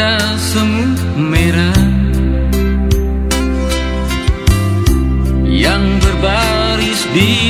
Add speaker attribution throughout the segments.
Speaker 1: Pada semu merah Yang berbaris di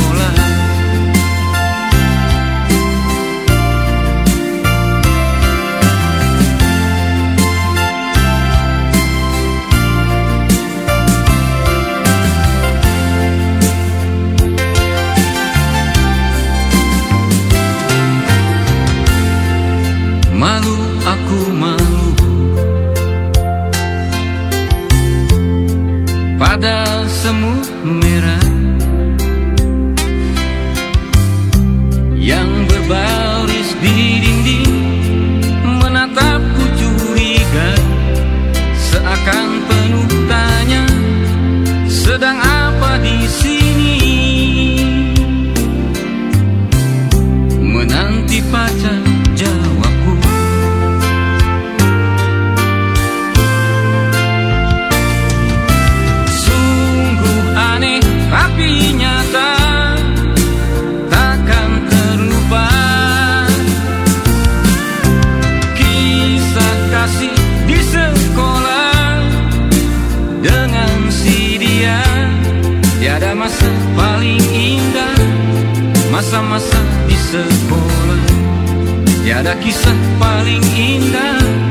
Speaker 1: Pada semu merah paling indah. Masa-masa di sekolah Tiada kisah paling indah